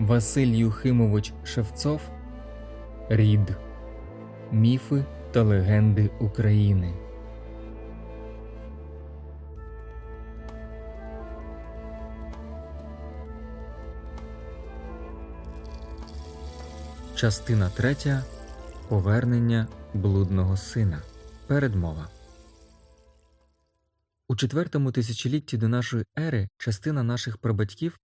Василь Юхимович Шевцов Рід Міфи та легенди України. Частина третя Повернення блудного сина. Передмова. У четвертому тисячолітті до нашої ери частина наших прабатьків,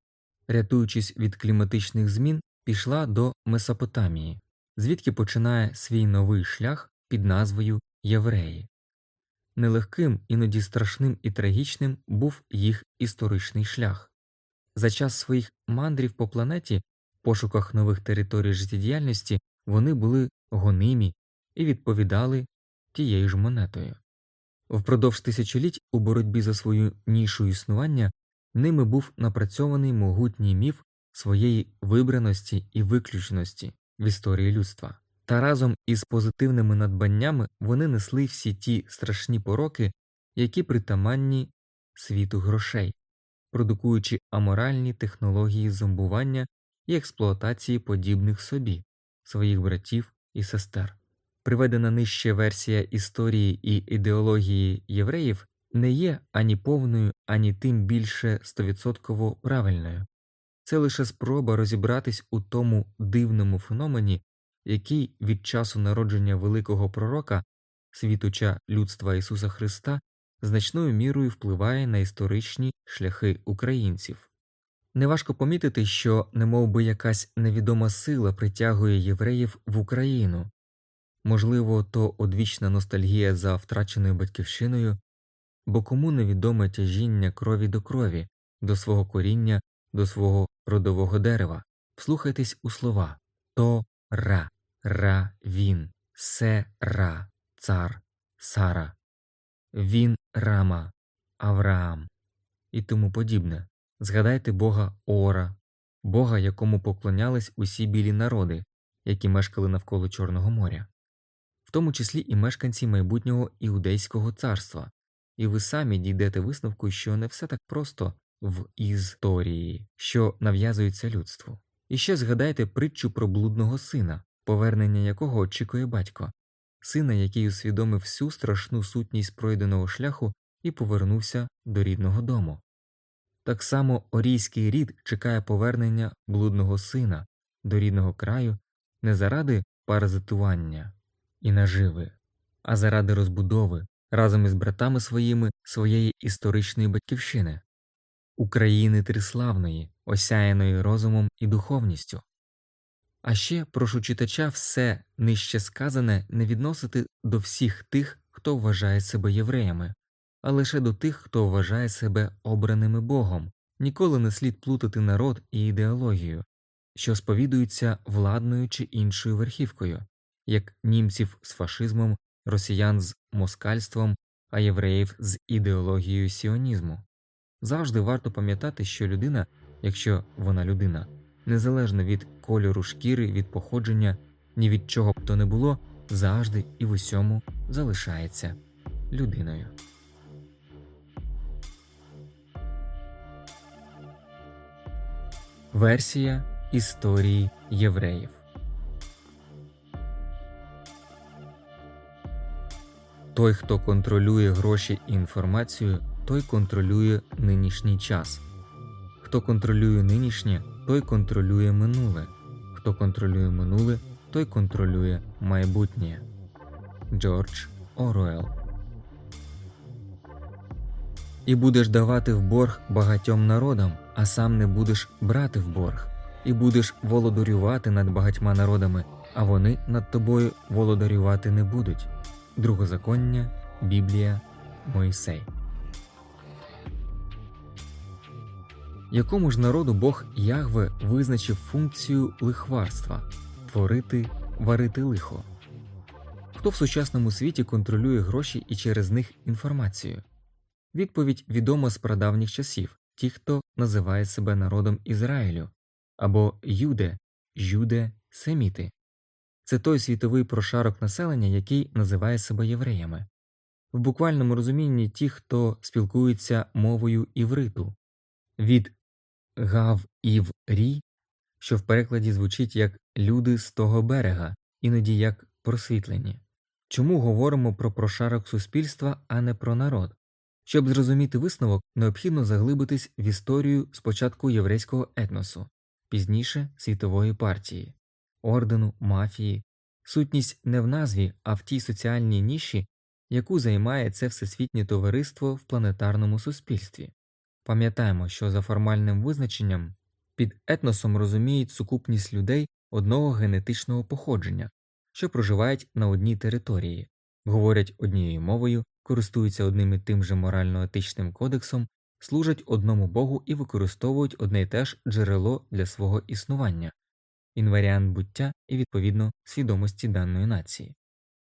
рятуючись від кліматичних змін, пішла до Месопотамії, звідки починає свій новий шлях під назвою Євреї. Нелегким, іноді страшним і трагічним був їх історичний шлях. За час своїх мандрів по планеті, пошуках нових територій життєдіяльності, вони були гонимі і відповідали тією ж монетою. Впродовж тисячоліть у боротьбі за свою нішу існування ними був напрацьований могутній міф своєї вибраності і виключності в історії людства, та разом із позитивними надбаннями вони несли всі ті страшні пороки, які притаманні світу грошей, продукуючи аморальні технології зомбування і експлуатації подібних собі, своїх братів і сестер. Приведена нижче версія історії і ідеології євреїв не є ані повною, ані тим більше стовідсотково правильною. Це лише спроба розібратись у тому дивному феномені, який від часу народження великого пророка, світуча людства Ісуса Христа, значною мірою впливає на історичні шляхи українців. Неважко помітити, що немов би якась невідома сила притягує євреїв в Україну, можливо, то одвічна ностальгія за втраченою батьківщиною, бо кому невідоме тяжіння крові до крові, до свого коріння, до свого родового дерева. Вслухайтесь у слова. То ра, ра він, се ра, цар, Сара, він рама, Авраам. І тому подібне. Згадайте Бога Ора, Бога, якому поклонялись усі білі народи, які мешкали навколо Чорного моря, в тому числі і мешканці майбутнього Іудейського царства, і ви самі дійдете висновку, що не все так просто в історії, що нав'язується людству. І ще згадайте притчу про блудного сина, повернення якого очікує батько, сина, який усвідомив всю страшну сутність пройденого шляху і повернувся до рідного дому. Так само орійський рід чекає повернення блудного сина до рідного краю не заради паразитування і наживи, а заради розбудови разом із братами своїми своєї історичної батьківщини, України триславної, осяяної розумом і духовністю. А ще прошу читача все нижче сказане не відносити до всіх тих, хто вважає себе євреями а лише до тих, хто вважає себе обраними Богом, ніколи не слід плутати народ і ідеологію, що сповідуються владною чи іншою верхівкою, як німців з фашизмом, росіян з москальством, а євреїв з ідеологією сіонізму. Завжди варто пам'ятати, що людина, якщо вона людина, незалежно від кольору шкіри, від походження, ні від чого б то не було, завжди і в усьому залишається людиною. Версія історії євреїв Той, хто контролює гроші і інформацію, той контролює нинішній час. Хто контролює нинішнє, той контролює минуле. Хто контролює минуле, той контролює майбутнє. Джордж Оруел І будеш давати в борг багатьом народам а сам не будеш брати в борг, і будеш володарювати над багатьма народами, а вони над тобою володарювати не будуть. Другозаконня, Біблія, Мойсей. Якому ж народу Бог Ягве визначив функцію лихварства творити, варити лихо? Хто в сучасному світі контролює гроші і через них інформацію? Відповідь відома з прадавніх часів ті, хто називає себе народом Ізраїлю, або юде, жюде, семіти. Це той світовий прошарок населення, який називає себе євреями. В буквальному розумінні ті, хто спілкується мовою івриту, від гав ів рі, що в перекладі звучить як люди з того берега, іноді як просвітлені. Чому говоримо про прошарок суспільства, а не про народ? Щоб зрозуміти висновок, необхідно заглибитись в історію спочатку єврейського етносу, пізніше світової партії, ордену, мафії, сутність не в назві, а в тій соціальній ніші, яку займає це всесвітнє товариство в планетарному суспільстві. Пам'ятаємо, що за формальним визначенням під етносом розуміють сукупність людей одного генетичного походження, що проживають на одній території, говорять однією мовою, користуються одним і тим же морально-етичним кодексом, служать одному Богу і використовують одне й те ж джерело для свого існування, інваріант буття і відповідно свідомості даної нації.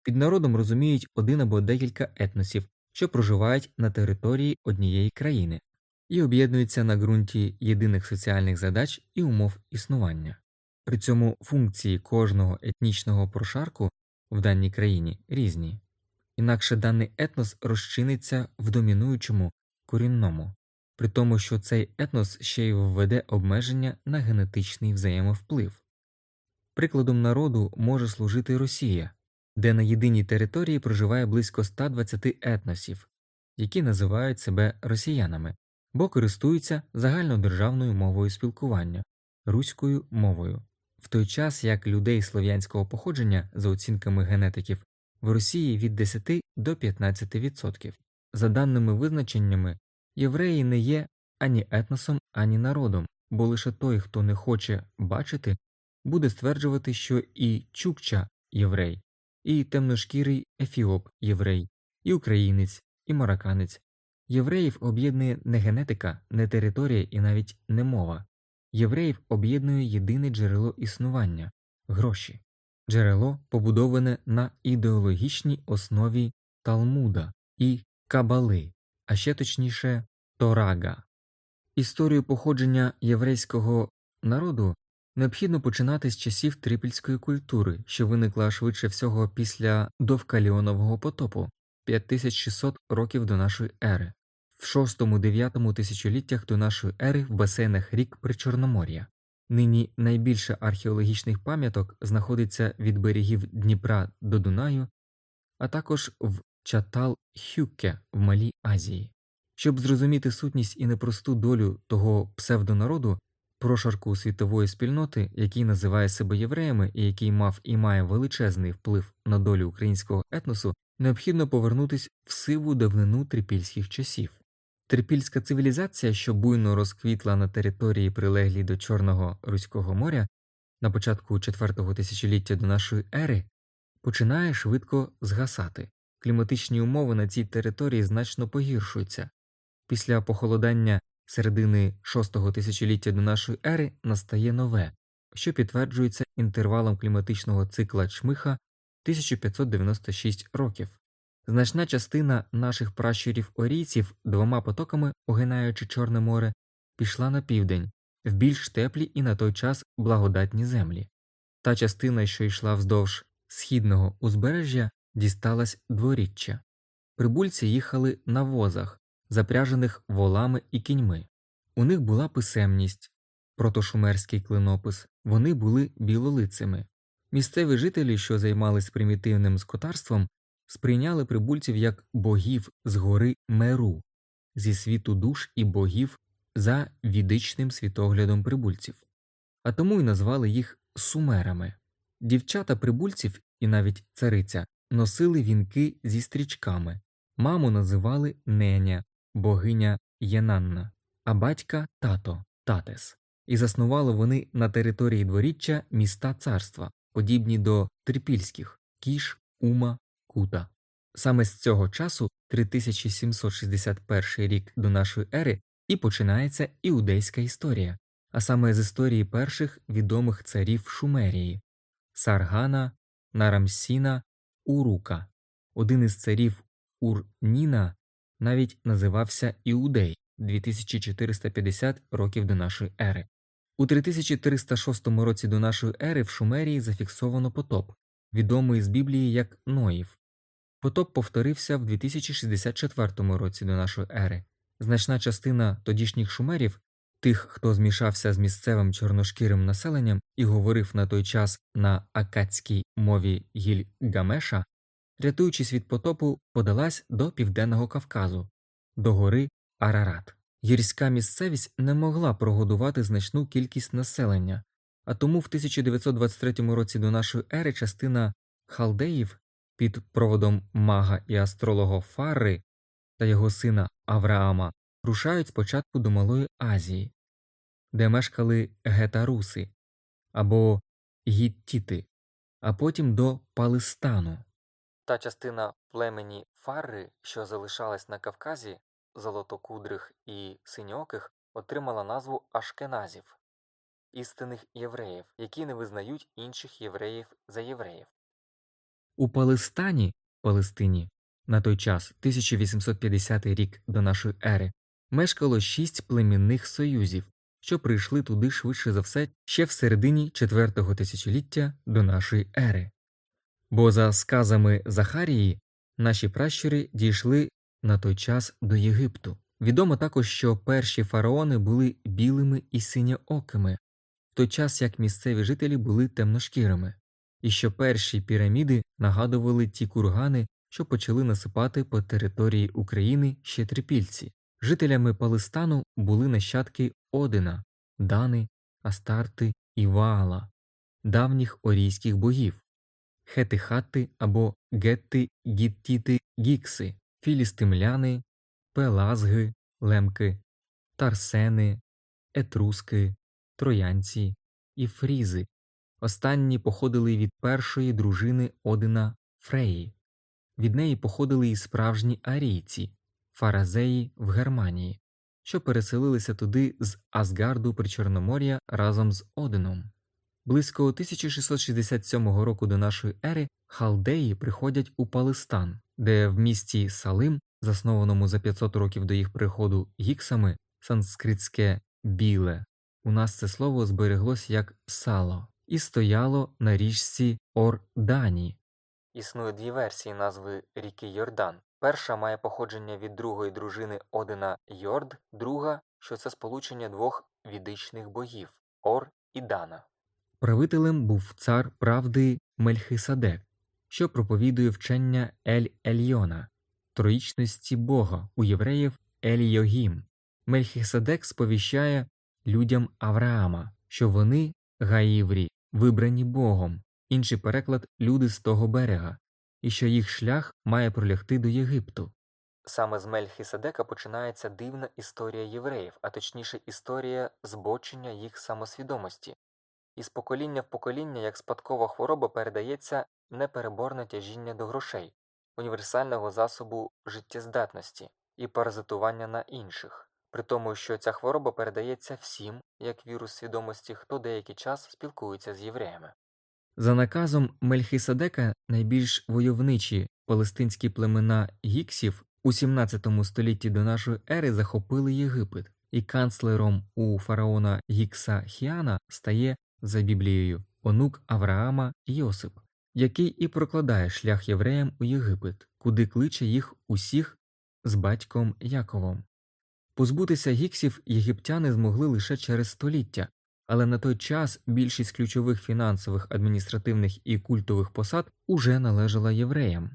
Під народом розуміють один або декілька етносів, що проживають на території однієї країни і об'єднуються на ґрунті єдиних соціальних задач і умов існування. При цьому функції кожного етнічного прошарку в даній країні різні, інакше даний етнос розчиниться в домінуючому корінному, при тому, що цей етнос ще й введе обмеження на генетичний взаємовплив. Прикладом народу може служити Росія, де на єдиній території проживає близько 120 етносів, які називають себе росіянами, бо користуються загальнодержавною мовою спілкування руською мовою, в той час як людей слов'янського походження, за оцінками генетиків, в Росії від 10 до 15%. За даними визначеннями, євреї не є ані етносом, ані народом, бо лише той, хто не хоче бачити, буде стверджувати, що і Чукча єврей, і темношкірий ефіоп єврей, і українець, і марокканець. Євреїв об'єднує не генетика, не територія і навіть не мова. Євреїв об'єднує єдине джерело існування гроші, джерело, побудоване на ідеологічній основі Талмуда і Кабали, а ще точніше Торага. Історію походження єврейського народу необхідно починати з часів трипільської культури, що виникла швидше всього після довкаліонового потопу 5600 років до нашої ери в 6-9 тисячоліттях до нашої ери в басейнах рік Причорномор'я. Нині найбільше археологічних пам'яток знаходиться від берегів Дніпра до Дунаю, а також в Чатал Хюкке в Малій Азії. Щоб зрозуміти сутність і непросту долю того псевдонароду, прошарку світової спільноти, який називає себе євреями і який мав і має величезний вплив на долю українського етносу, необхідно повернутися в сиву давнину трипільських часів. Трипільська цивілізація, що буйно розквітла на території, прилеглій до Чорного Руського моря на початку IV тисячоліття до нашої ери, починає швидко згасати. Кліматичні умови на цій території значно погіршуються. Після похолодання середини VI тисячоліття до нашої ери настає нове, що підтверджується інтервалом кліматичного цикла чмиха 1596 років. Значна частина наших пращурів орійців двома потоками, огинаючи Чорне море, пішла на південь, в більш теплі і на той час благодатні землі. Та частина, що йшла вздовж східного узбережжя, дісталась дворіччя. Прибульці їхали на возах, запряжених волами і кіньми. У них була писемність, протошумерський клинопис, вони були білолицими. Місцеві жителі, що займались примітивним скотарством, сприйняли прибульців як богів з гори Меру, зі світу душ і богів за відичним світоглядом прибульців, а тому й назвали їх сумерами. Дівчата прибульців і навіть цариця носили вінки зі стрічками, маму називали неня, богиня Єнанна, а батька тато татес. І заснували вони на території дворіччя міста царства, подібні до трипільських кіш, ума, Кута. Саме з цього часу, 3761 рік до нашої ери, і починається іудейська історія, а саме з історії перших відомих царів Шумерії Саргана, Нарамсіна, Урука. Один із царів Урніна навіть називався Іудей 2450 років до нашої ери. У 3306 році до нашої ери в Шумерії зафіксовано потоп, відомий з Біблії як Ноїв. Потоп повторився в 2064 році до нашої ери. Значна частина тодішніх шумерів тих, хто змішався з місцевим чорношкірим населенням і говорив на той час на акадській мові Гільгамеша, рятуючись від потопу, подалась до південного Кавказу, до гори Арарат. Гірська місцевість не могла прогодувати значну кількість населення, а тому в 1923 році до нашої ери частина халдеїв під проводом мага і астролога Фарри та його сина Авраама рушають спочатку до Малої Азії, де мешкали гетаруси або гіттіти, а потім до Палестану. Та частина племені Фарри, що залишалась на Кавказі, золотокудрих і синьоких, отримала назву Ашкеназів, істинних євреїв, які не визнають інших євреїв за євреїв. У Палестані Палестині на той час 1850 рік до нашої ери мешкало шість племінних союзів, що прийшли туди швидше за все ще в середині четвертого тисячоліття до нашої ери. Бо за сказами Захарії наші пращури дійшли на той час до Єгипту. Відомо також, що перші фараони були білими і синьоокими, в той час як місцеві жителі були темношкірими, і що перші піраміди нагадували ті кургани, що почали насипати по території України ще трипільці. Жителями Палестану були нащадки Одина, Дани, Астарти і Ваала, давніх орійських богів, хетихати або гетти гіттіти гікси, філістимляни, пелазги, лемки, тарсени, етруски, троянці і фрізи. Останні походили від першої дружини Одина Фреї. Від неї походили і справжні арійці, фаразеї в Германії, що переселилися туди з Асгарду при Чорномор'я разом з Одином. Близько 1667 року до нашої ери халдеї приходять у Палестан, де в місті Салим, заснованому за 500 років до їх приходу гіксами, санскритське біле, у нас це слово збереглось як сало, і стояло на річці Йордані. Існує дві версії назви ріки Йордан. Перша має походження від другої дружини Одина Йорд, друга, що це сполучення двох ведичних богів Ор і Дана. Правителем був цар правди Мельхиседек, що проповідує вчення Ель Ельйона, троїчності Бога у євреїв Ель Йогім. Мельхиседек сповіщає людям Авраама, що вони гаїврі, вибрані Богом, інший переклад люди з того берега, і що їх шлях має пролягти до Єгипту. Саме з Мельхиседека починається дивна історія євреїв, а точніше історія збочення їх самосвідомості. Із покоління в покоління як спадкова хвороба передається непереборне тяжіння до грошей, універсального засобу життєздатності і паразитування на інших, при тому, що ця хвороба передається всім, як вірус свідомості, хто деякий час спілкується з євреями. За наказом Мельхиседека найбільш войовничі палестинські племена гіксів у 17 столітті до нашої ери захопили Єгипет, і канцлером у фараона Гікса Хіана стає за Біблією онук Авраама Йосип, який і прокладає шлях євреям у Єгипет, куди кличе їх усіх з батьком Яковом. Позбутися гіксів єгиптяни змогли лише через століття, але на той час більшість ключових фінансових, адміністративних і культових посад уже належала євреям,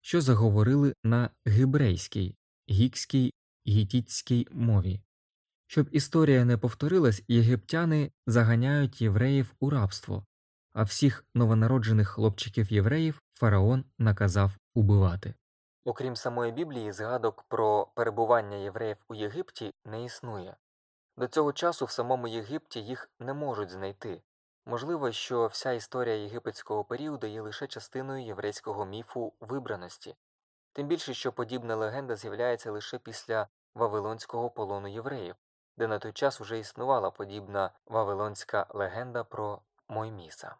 що заговорили на гібрейській, гікській, гітітській мові. Щоб історія не повторилась, єгиптяни заганяють євреїв у рабство, а всіх новонароджених хлопчиків євреїв фараон наказав убивати. Окрім самої Біблії, згадок про перебування євреїв у Єгипті не існує. До цього часу в самому Єгипті їх не можуть знайти. Можливо, що вся історія єгипетського періоду є лише частиною єврейського міфу вибраності, тим більше, що подібна легенда з'являється лише після Вавилонського полону євреїв, де на той час уже існувала подібна вавилонська легенда про Мойміса.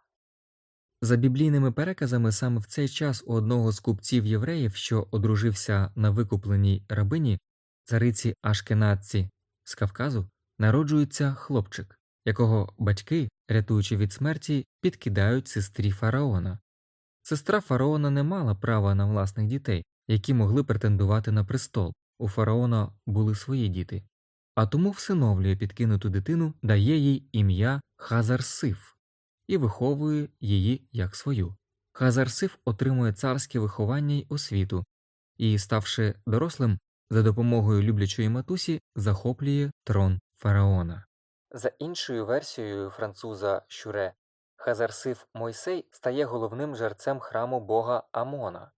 За біблійними переказами саме в цей час у одного з купців євреїв, що одружився на викупленій рабині, цариці Ашкенадці з Кавказу, народжується хлопчик, якого батьки, рятуючи від смерті, підкидають сестрі фараона. Сестра фараона не мала права на власних дітей, які могли претендувати на престол. У фараона були свої діти, а тому всиновлює підкинуту дитину, дає їй ім'я Хазарсиф і виховує її як свою. Хазарсиф отримує царське виховання й освіту і, ставши дорослим, за допомогою люблячої матусі захоплює трон фараона. За іншою версією француза Щуре, Хазарсиф Мойсей стає головним жерцем храму бога Амона.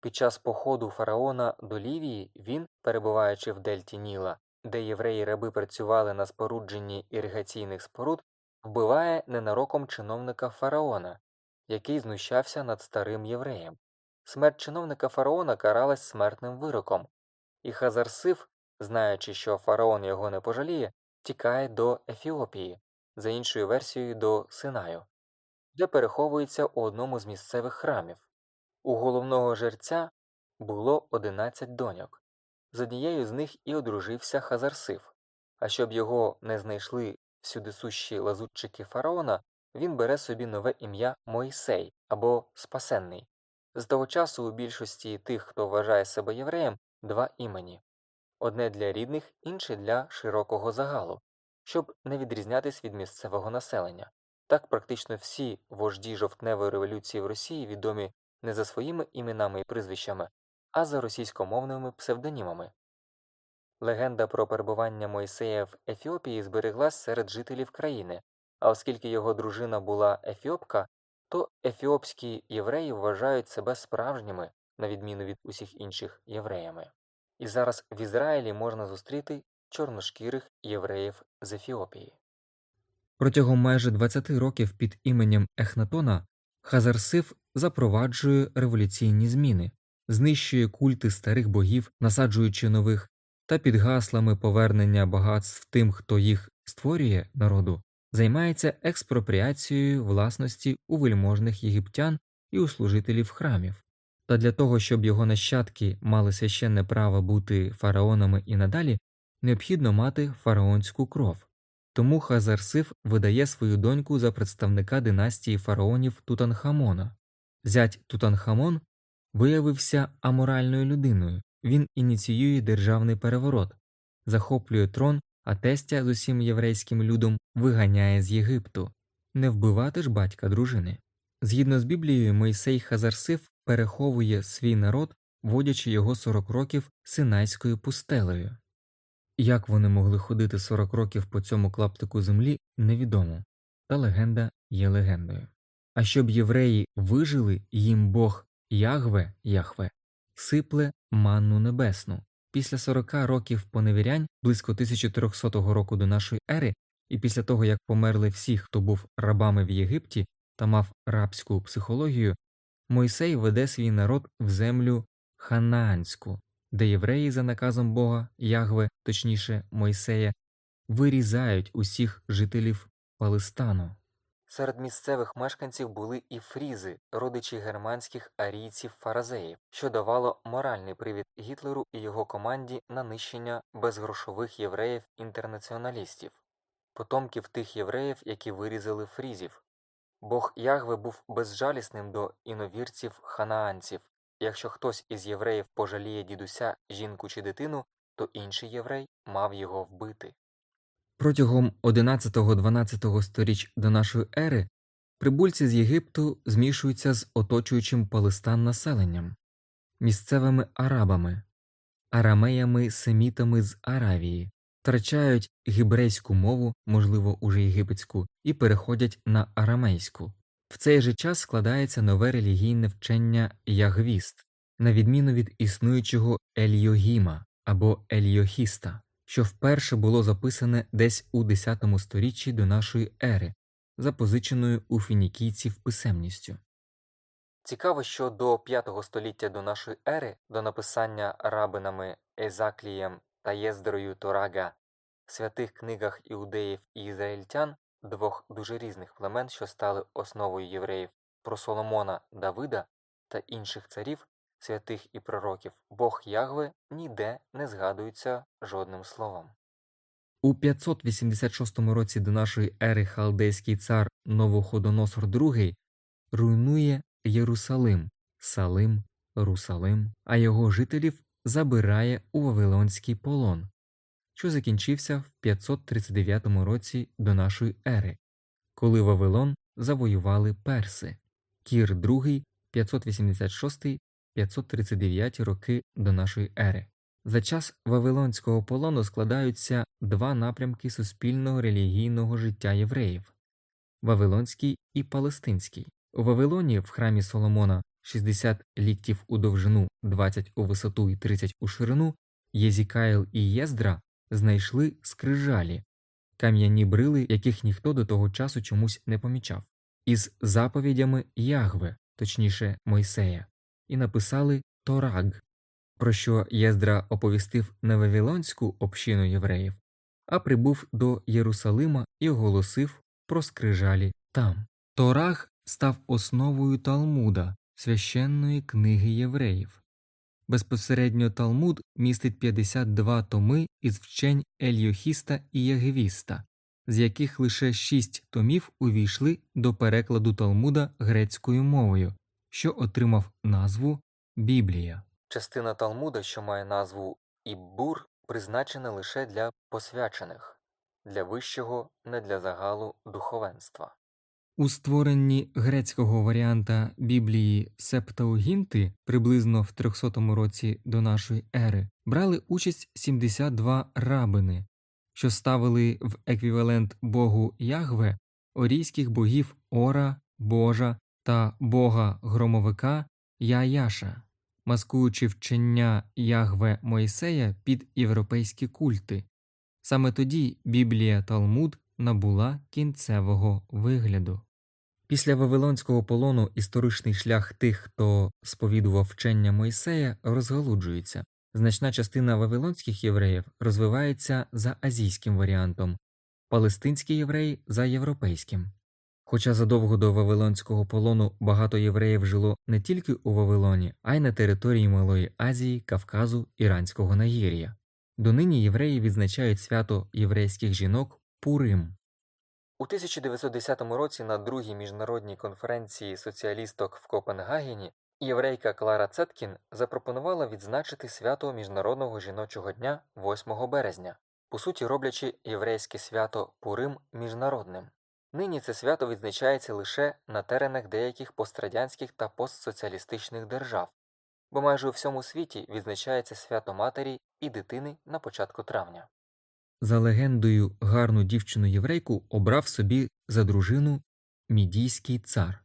Під час походу фараона до Лівії він, перебуваючи в дельті Ніла, де євреї раби працювали на спорудженні іригаційних споруд, вбиває ненароком чиновника фараона, який знущався над старим євреєм. Смерть чиновника фараона каралась смертним вироком, і Хазарсиф, знаючи, що фараон його не пожаліє, тікає до Ефіопії, за іншою версією до Синаю, де переховується у одному з місцевих храмів. У головного жерця було 11 доньок. З однією з них і одружився Хазарсиф, а щоб його не знайшли всюдисущі лазутчики фараона, він бере собі нове ім'я Мойсей або Спасенний. З того часу у більшості тих, хто вважає себе євреєм, два імені одне для рідних, інше для широкого загалу, щоб не відрізнятись від місцевого населення. Так практично всі вожді жовтневої революції в Росії відомі не за своїми іменами і прізвищами, а за російськомовними псевдонімами. Легенда про перебування Мойсея в Ефіопії збереглась серед жителів країни, а оскільки його дружина була ефіопка, то ефіопські євреї вважають себе справжніми, на відміну від усіх інших євреями. І зараз в Ізраїлі можна зустріти чорношкірих євреїв з Ефіопії. Протягом майже 20 років під іменем Ехнатона Хазарсиф запроваджує революційні зміни, знищує культи старих богів, насаджуючи нових, та під гаслами повернення багатств тим, хто їх створює народу, займається експропріацією власності у вельможних єгиптян і у служителів храмів. Та для того, щоб його нащадки мали священне право бути фараонами і надалі, необхідно мати фараонську кров. Тому Хазарсиф видає свою доньку за представника династії фараонів Тутанхамона. Зять Тутанхамон виявився аморальною людиною, він ініціює державний переворот, захоплює трон, а тестя з усім єврейським людом виганяє з Єгипту. Не вбивати ж батька дружини. Згідно з Біблією, Мойсей Хазарсиф переховує свій народ, водячи його 40 років синайською пустелею. Як вони могли ходити 40 років по цьому клаптику землі, невідомо, та легенда є легендою. А щоб євреї вижили, їм Бог Ягве Яхве сипле манну небесну. Після 40 років поневірянь, близько 1300 року до нашої ери, і після того як померли всі, хто був рабами в Єгипті та мав рабську психологію, Мойсей веде свій народ в землю Ханаанську, де євреї за наказом Бога Ягве, точніше Мойсея, вирізають усіх жителів Палестану. Серед місцевих мешканців були і фрізи, родичі германських арійців фаразеїв, що давало моральний привід Гітлеру і його команді на нищення безгрошових євреїв інтернаціоналістів, потомків тих євреїв, які вирізали фрізів. Бог Ягве був безжалісним до іновірців ханаанців. Якщо хтось із євреїв пожаліє дідуся, жінку чи дитину, то інший єврей мав його вбити. Протягом 11-12 сторіч до нашої ери прибульці з Єгипту змішуються з оточуючим Палестан населенням, місцевими арабами, арамеями семітами з Аравії, втрачають гібрейську мову, можливо, уже єгипетську, і переходять на арамейську. В цей же час складається нове релігійне вчення ягвіст, на відміну від існуючого Ельйогіма або Ельйохіста що вперше було записане десь у X сторіччі до нашої ери, запозиченою у фінікійців писемністю. Цікаво, що до 5 століття до нашої ери, до написання рабинами Езаклієм та Єздрою Торага в святих книгах іудеїв і ізраїльтян, двох дуже різних племен, що стали основою євреїв, про Соломона Давида та інших царів, святих і пророків Бог Ягве ніде не згадується жодним словом. У 586 році до нашої ери халдейський цар Новоходоносор II руйнує Єрусалим, Салим, Русалим, а його жителів забирає у Вавилонський полон. що закінчився в 539 році до нашої ери, коли Вавилон завоювали перси, Кір II 586-539 роки до нашої ери. За час Вавилонського полону складаються два напрямки суспільного релігійного життя євреїв Вавилонський і Палестинський. У Вавилоні в храмі Соломона 60 ліктів у довжину, 20 у висоту і 30 у ширину, Єзікаїл і Єздра знайшли скрижалі, кам'яні брили, яких ніхто до того часу чомусь не помічав, із заповідями Ягве, точніше Мойсея, і написали Тораг, про що Єздра оповістив не Вавилонську общину євреїв, а прибув до Єрусалима і оголосив про скрижалі там. Тораг став основою Талмуда, священної книги євреїв. Безпосередньо Талмуд містить 52 томи із вчень Ельйохіста і Ягвіста, з яких лише шість томів увійшли до перекладу Талмуда грецькою мовою, що отримав назву Біблія. Частина Талмуда, що має назву Іббур, призначена лише для посвячених, для вищого, не для загалу духовенства. У створенні грецького варіанта Біблії Септаугінти приблизно в 300 році до нашої ери брали участь 72 рабини, що ставили в еквівалент Богу Ягве орійських богів Ора, Божа та Бога громовика Яяша, маскуючи вчення Ягве Мойсея під європейські культи. Саме тоді Біблія Талмуд набула кінцевого вигляду. Після Вавилонського полону історичний шлях тих, хто сповідував вчення Мойсея, розгалуджується. Значна частина вавилонських євреїв розвивається за азійським варіантом, палестинські євреї за європейським. Хоча задовго до Вавилонського полону багато євреїв жило не тільки у Вавилоні, а й на території Малої Азії, Кавказу, Іранського Нагір'я. Донині євреї відзначають свято єврейських жінок Пурим. У 1910 році на другій міжнародній конференції соціалісток в Копенгагені єврейка Клара Цеткін запропонувала відзначити свято Міжнародного жіночого дня 8 березня, по суті роблячи єврейське свято Пурим міжнародним. Нині це свято відзначається лише на теренах деяких пострадянських та постсоціалістичних держав, бо майже у всьому світі відзначається свято матері і дитини на початку травня. За легендою, гарну дівчину єврейку обрав собі за дружину мідійський цар,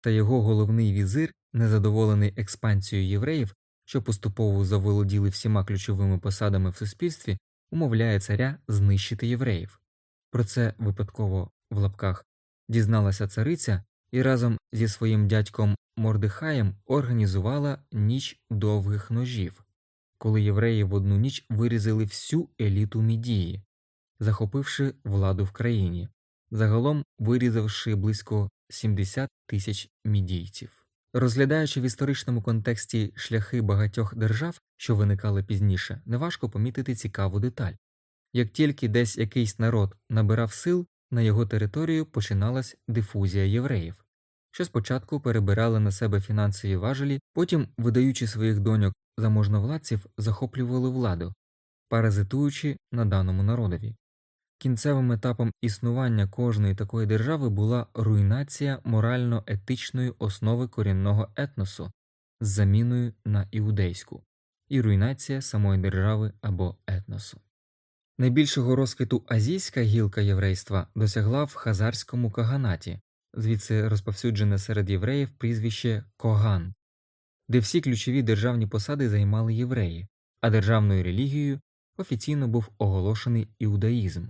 та його головний візир, незадоволений експансією євреїв, що поступово заволоділи всіма ключовими посадами в суспільстві, умовляє царя знищити євреїв. Про це випадково в лапках дізналася цариця і разом зі своїм дядьком Мордихаєм організувала ніч довгих ножів коли євреї в одну ніч вирізали всю еліту Мідії, захопивши владу в країні, загалом вирізавши близько 70 тисяч мідійців. Розглядаючи в історичному контексті шляхи багатьох держав, що виникали пізніше, неважко помітити цікаву деталь як тільки десь якийсь народ набирав сил, на його територію починалась дифузія євреїв, що спочатку перебирали на себе фінансові важелі, потім, видаючи своїх доньок заможновладців захоплювали владу, паразитуючи на даному народові. Кінцевим етапом існування кожної такої держави була руйнація морально-етичної основи корінного етносу з заміною на іудейську і руйнація самої держави або етносу. Найбільшого розквіту азійська гілка єврейства досягла в хазарському каганаті, звідси розповсюджене серед євреїв прізвище Коган, де всі ключові державні посади займали євреї, а державною релігією офіційно був оголошений іудаїзм.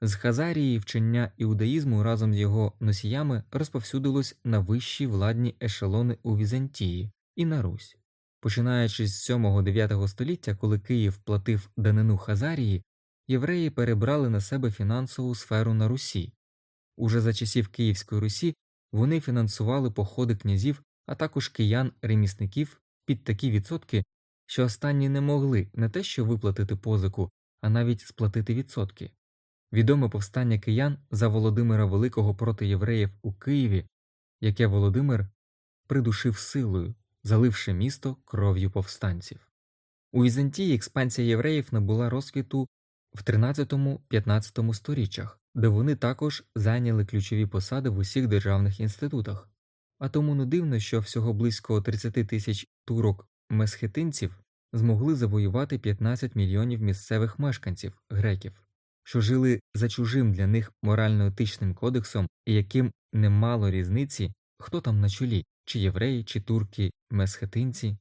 З Хазарії вчення іудаїзму разом з його носіями розповсюдилось на вищі владні ешелони у Візантії і на Русь. Починаючи з 7-9 століття, коли Київ платив данину Хазарії, євреї перебрали на себе фінансову сферу на Русі. Уже за часів Київської Русі вони фінансували походи князів а також киян ремісників під такі відсотки, що останні не могли не те що виплатити позику, а навіть сплатити відсотки. Відоме повстання киян за Володимира Великого проти євреїв у Києві, яке Володимир придушив силою, заливши місто кров'ю повстанців. У Візантії експансія євреїв набула розквіту в 13-15 сторіччях, де вони також зайняли ключові посади в усіх державних інститутах. А тому не дивно, що всього близько 30 тисяч турок месхетинців змогли завоювати 15 мільйонів місцевих мешканців греків, що жили за чужим для них морально-етичним кодексом і яким не мало різниці, хто там на чолі, чи євреї, чи турки, месхетинці.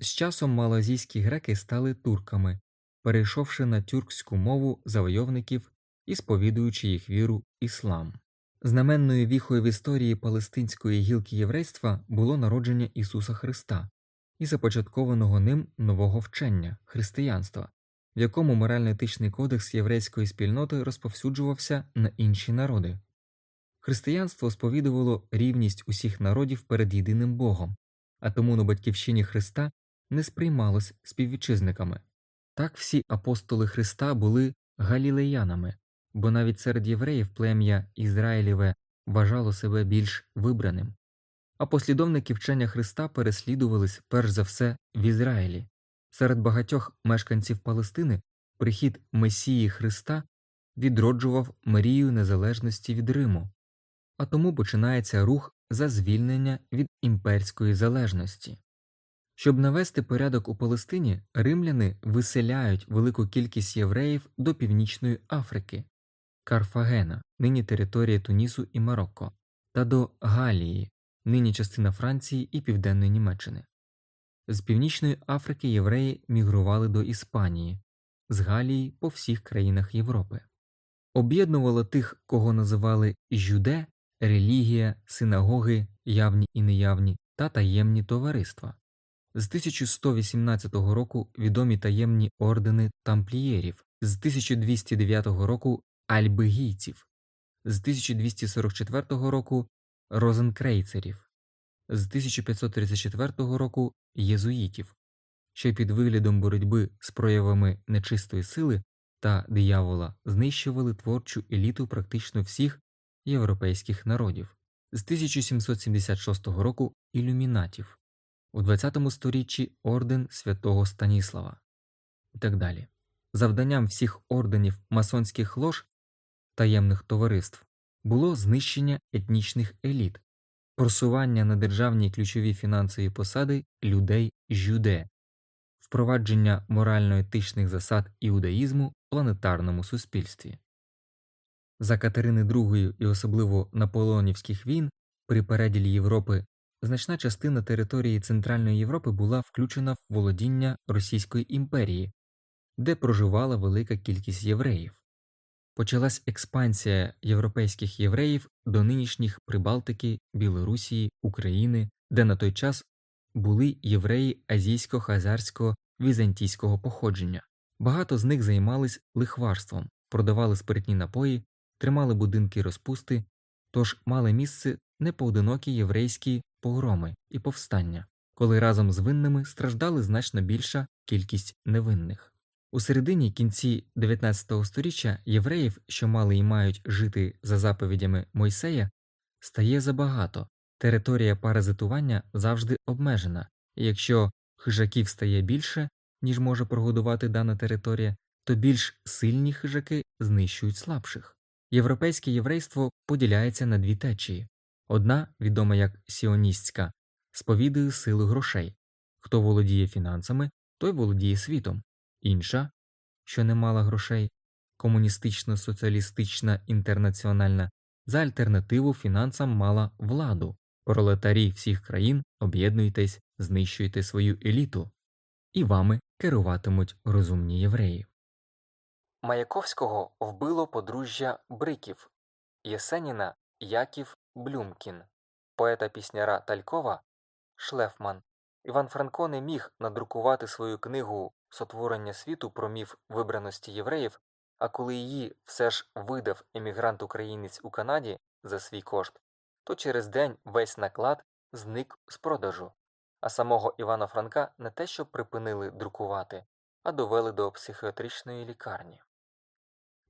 З часом малазійські греки стали турками, перейшовши на тюркську мову завойовників і сповідуючи їх віру іслам. Знаменною віхою в історії палестинської гілки єврейства було народження Ісуса Христа і започаткованого ним нового вчення християнства, в якому морально-етичний кодекс єврейської спільноти розповсюджувався на інші народи. Християнство сповідувало рівність усіх народів перед єдиним Богом, а тому на батьківщині Христа не сприймалось співвітчизниками. Так всі апостоли Христа були галілеянами, бо навіть серед євреїв плем'я Ізраїліве вважало себе більш вибраним, а послідовники вчення Христа переслідувались перш за все в Ізраїлі. Серед багатьох мешканців Палестини прихід Месії Христа відроджував мрію незалежності від Риму, а тому починається рух за звільнення від імперської залежності. Щоб навести порядок у Палестині, римляни виселяють велику кількість євреїв до Північної Африки, Карфагена, нині територія Тунісу і Марокко, та до Галії, нині частина Франції і Південної Німеччини. З Північної Африки євреї мігрували до Іспанії, з Галії по всіх країнах Європи. Об'єднувало тих, кого називали жюде, релігія, синагоги, явні і неявні та таємні товариства. З 1118 року відомі таємні ордени тамплієрів, з 1209 року альбигійців, з 1244 року розенкрейцерів, з 1534 року єзуїтів, що під виглядом боротьби з проявами нечистої сили та диявола знищували творчу еліту практично всіх європейських народів, з 1776 року ілюмінатів, у ХХ сторіччі орден святого Станіслава і так далі. Завданням всіх орденів масонських лож таємних товариств було знищення етнічних еліт, просування на державні ключові фінансові посади людей жюде, впровадження морально-етичних засад іудаїзму в планетарному суспільстві. За Катерини II і особливо наполеонівських війн при переділі Європи значна частина території Центральної Європи була включена в володіння Російської імперії, де проживала велика кількість євреїв. Почалась експансія європейських євреїв до нинішніх Прибалтики, Білорусії, України, де на той час були євреї азійсько-хазарського візантійського походження. Багато з них займались лихварством, продавали спиртні напої, тримали будинки розпусти, тож мали місце непоодинокі єврейські погроми і повстання, коли разом з винними страждали значно більша кількість невинних. У середині кінці 19 століття євреїв, що мали і мають жити за заповідями Мойсея, стає забагато. Територія паразитування завжди обмежена, і якщо хижаків стає більше, ніж може прогодувати дана територія, то більш сильні хижаки знищують слабших. Європейське єврейство поділяється на дві течії одна, відома як сіоністська, сповідує силу грошей хто володіє фінансами, той володіє світом інша, що не мала грошей, комуністично-соціалістична інтернаціональна, за альтернативу фінансам мала владу. Пролетарі всіх країн об'єднуйтесь, знищуйте свою еліту, і вами керуватимуть розумні євреї. Маяковського вбило подружжя Бриків, Єсеніна Яків Блюмкін, поета пісняра Талькова Шлефман. Іван Франко не міг надрукувати свою книгу Сотворення світу про міф вибраності євреїв, а коли її все ж видав емігрант українець у Канаді за свій кошт, то через день весь наклад зник з продажу, а самого Івана Франка не те, що припинили друкувати, а довели до психіатричної лікарні.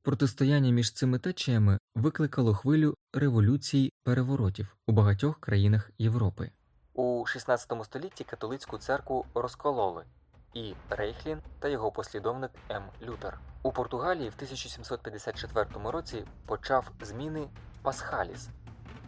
Протистояння між цими течіями викликало хвилю революцій переворотів у багатьох країнах Європи. У XVI столітті католицьку церкву розкололи, І. Рейхлін та його послідовник М. Лютер. У Португалії в 1754 році почав зміни Пасхаліс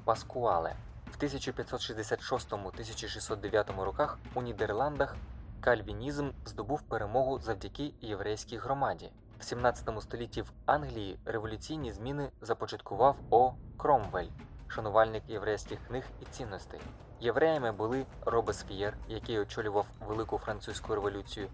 Паскуале. В 1566-1609 роках у Нідерландах кальвінізм здобув перемогу завдяки єврейській громаді. В 17 столітті в Англії революційні зміни започаткував О. Кромвель, шанувальник єврейських книг і цінностей. Євреями були Робесп'єр, який очолював Велику Французьку революцію.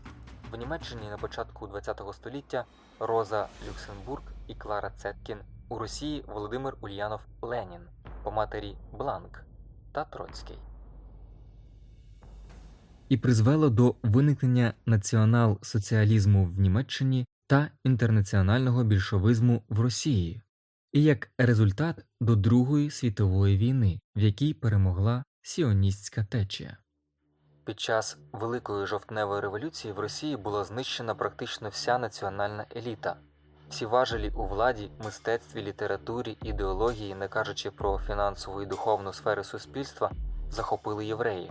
В Німеччині на початку ХХ століття Роза Люксембург і Клара Цеткін. У Росії Володимир Ульянов Ленін, по матері Бланк та Троцький. І призвело до виникнення націонал-соціалізму в Німеччині та інтернаціонального більшовизму в Росії, і як результат до Другої світової війни, в якій перемогла сіоністська течія. Під час Великої жовтневої революції в Росії була знищена практично вся національна еліта. Всі важелі у владі, мистецтві, літературі, ідеології, не кажучи про фінансову і духовну сфери суспільства, захопили євреї,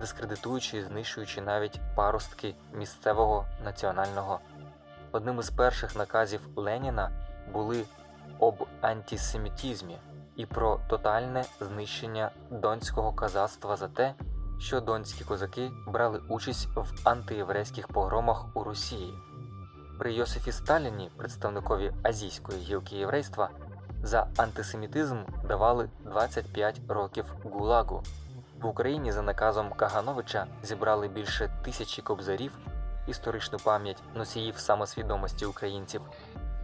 дискредитуючи і знищуючи навіть паростки місцевого національного. Одним із перших наказів Леніна були об антисемітізмі і про тотальне знищення донського казацтва за те, що донські козаки брали участь в антиєврейських погромах у Росії. При Йосифі Сталіні, представникові азійської гілки єврейства, за антисемітизм давали 25 років гулагу. В Україні за наказом Кагановича зібрали більше тисячі кобзарів, історичну пам'ять носіїв самосвідомості українців,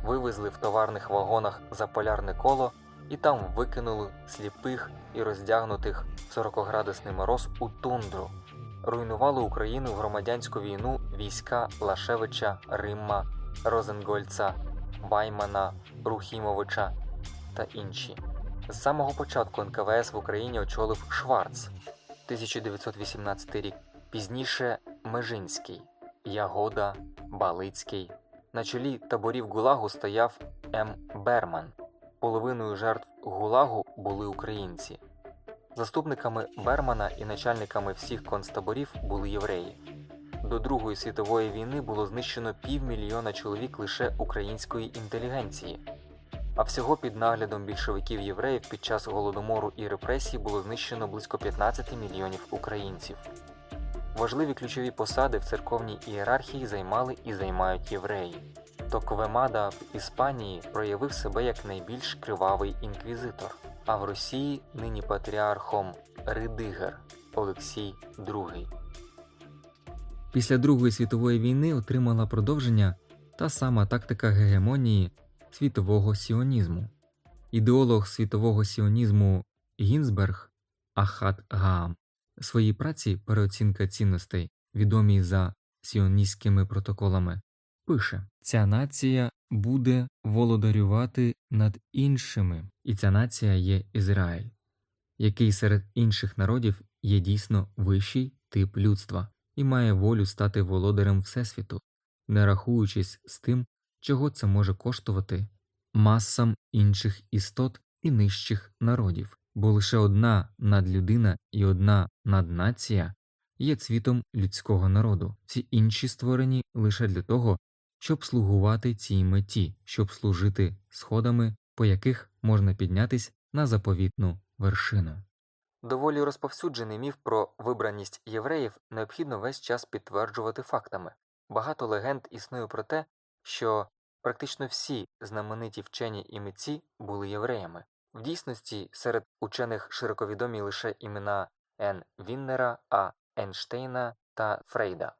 вивезли в товарних вагонах за полярне коло і там викинули сліпих і роздягнутих 40-градусний мороз у тундру. Руйнували Україну в громадянську війну війська Лашевича, Римма, Розенгольца, Ваймана, Рухімовича та інші. З самого початку НКВС в Україні очолив Шварц 1918 рік, пізніше Межинський, Ягода, Балицький. На чолі таборів Гулагу стояв М. Берман. Половиною жертв Гулагу були українці. Заступниками Бермана і начальниками всіх концтаборів були євреї. До Другої світової війни було знищено півмільйона чоловік лише української інтелігенції, а всього під наглядом більшовиків євреїв під час голодомору і репресій було знищено близько 15 мільйонів українців. Важливі ключові посади в церковній ієрархії займали і займають євреї. Токвемада в Іспанії проявив себе як найбільш кривавий інквізитор, а в Росії нині патріархом Ридигер Олексій II. Після Другої світової війни отримала продовження та сама тактика гегемонії світового сіонізму. Ідеолог світового сіонізму Гінзберг Ахат Гаам в своїй праці переоцінка цінностей, відомій за сіоністськими протоколами, пише Ця нація буде володарювати над іншими, і ця нація є Ізраїль, який серед інших народів є дійсно вищий тип людства і має волю стати володарем Всесвіту, не рахуючись з тим, чого це може коштувати масам інших істот і нижчих народів, бо лише одна надлюдина і одна наднація є цвітом людського народу, всі інші створені лише для того, щоб слугувати цій меті, щоб служити сходами, по яких можна піднятись на заповітну вершину. Доволі розповсюджений міф про вибраність євреїв необхідно весь час підтверджувати фактами. Багато легенд існує про те, що практично всі знамениті вчені і митці були євреями. В дійсності серед учених широковідомі лише імена Н. Віннера, А. Ейнштейна та Фрейда,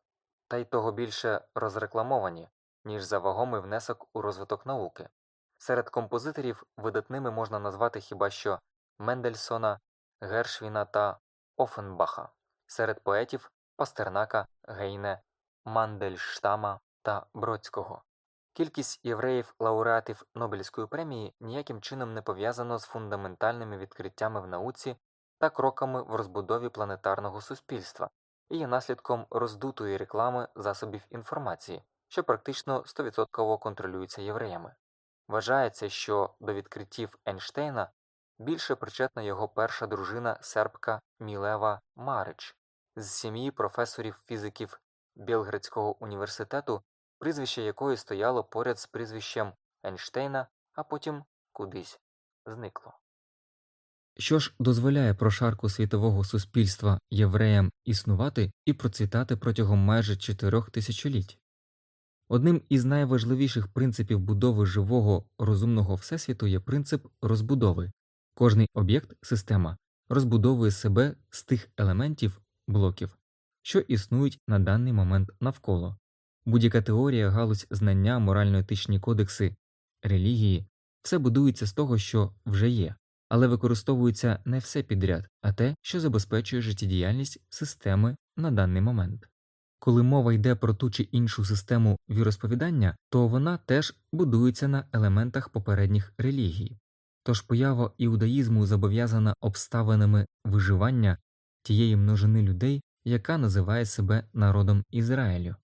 та й того більше розрекламовані, ніж за вагомий внесок у розвиток науки. Серед композиторів видатними можна назвати хіба що Мендельсона, Гершвіна та Офенбаха, серед поетів Пастернака, Гейне, Мандельштама та Бродського. Кількість євреїв лауреатів Нобелівської премії ніяким чином не пов'язано з фундаментальними відкриттями в науці та кроками в розбудові планетарного суспільства і є наслідком роздутої реклами засобів інформації, що практично 100% контролюється євреями. Вважається, що до відкриттів Ейнштейна більше причетна його перша дружина сербка Мілева Марич з сім'ї професорів фізиків Білградського університету, прізвище якої стояло поряд з прізвищем Ейнштейна, а потім кудись зникло. Що ж дозволяє прошарку світового суспільства євреям існувати і процвітати протягом майже чотирьох тисячоліть? Одним із найважливіших принципів будови живого розумного всесвіту є принцип розбудови. Кожний об'єкт система розбудовує себе з тих елементів блоків, що існують на даний момент навколо. Будь-яка теорія, галузь знання, морально-етичні кодекси, релігії все будується з того, що вже є, але використовується не все підряд, а те, що забезпечує життєдіяльність системи на даний момент. Коли мова йде про ту чи іншу систему віросповідання, то вона теж будується на елементах попередніх релігій. Тож поява іудаїзму зобов'язана обставинами виживання тієї множини людей, яка називає себе народом Ізраїлю.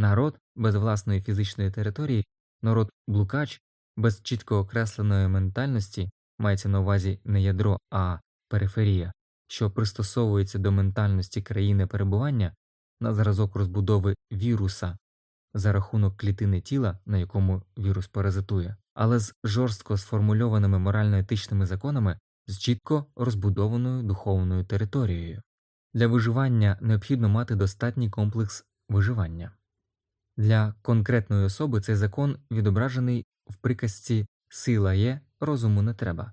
Народ без власної фізичної території, народ блукач, без чітко окресленої ментальності, мається на увазі не ядро, а периферія, що пристосовується до ментальності країни перебування на зразок розбудови віруса за рахунок клітини тіла, на якому вірус паразитує, але з жорстко сформульованими морально-етичними законами з чітко розбудованою духовною територією. Для виживання необхідно мати достатній комплекс виживання. Для конкретної особи цей закон відображений в приказці сила є, розуму не треба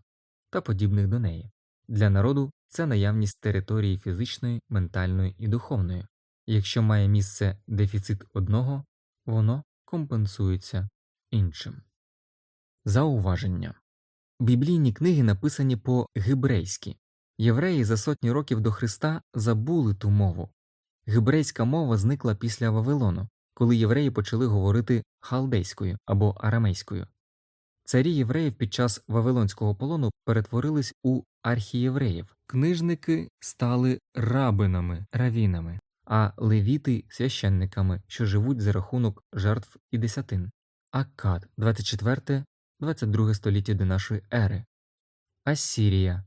та подібних до неї. Для народу це наявність території фізичної, ментальної і духовної. Якщо має місце дефіцит одного, воно компенсується іншим. Зауваження біблійні книги написані по гебрейськи. Євреї за сотні років до Христа забули ту мову. Гебрейська мова зникла після Вавилону, коли євреї почали говорити халдейською або арамейською. Царі євреїв під час Вавилонського полону перетворились у архієвреїв, книжники стали рабинами, равінами, а левіти священниками, що живуть за рахунок жертв і десятин. Аккад 24 22 століття до нашої ери, Ассірія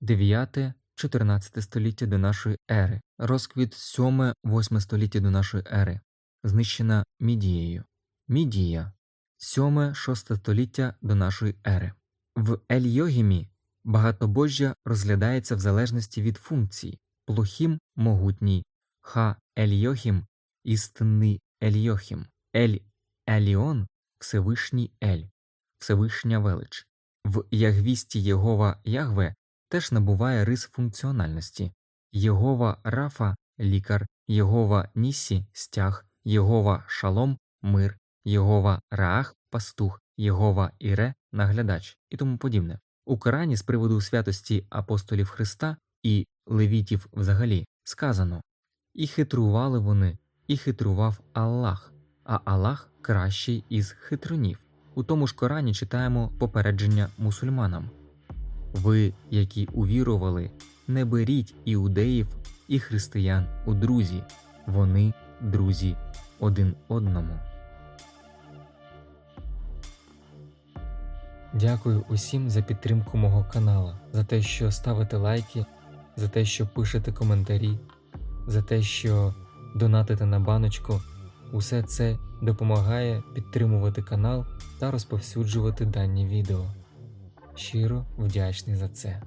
9 14 століття до нашої ери, розквіт 7 8 століття до нашої ери, знищена Мідією, Мідія 7 6 століття до нашої ери. В Ель-Йогімі багатобожжя розглядається в залежності від функцій плохім могутній, ха Ель-Йохім істинний Ель-Йохім, Ель Еліон Всевишній Ель, Всевишня велич. В Ягвісті Єгова Ягве теж набуває рис функціональності Єгова Рафа лікар, Єгова Нісі стяг, Єгова Шалом мир, Єгова Раах пастух, Єгова Іре наглядач. І тому подібне. У Корані з приводу святості апостолів Христа і левітів взагалі сказано. І хитрували вони, і хитрував Аллах, а Аллах кращий із хитрунів. У тому ж Корані читаємо попередження мусульманам. Ви, які увірували, не беріть іудеїв і християн у друзі, вони друзі один одному. Дякую усім за підтримку мого канала, за те, що ставите лайки, за те, що пишете коментарі, за те, що донатите на баночку. Усе це допомагає підтримувати канал та розповсюджувати дані відео. Щиро вдячний за це.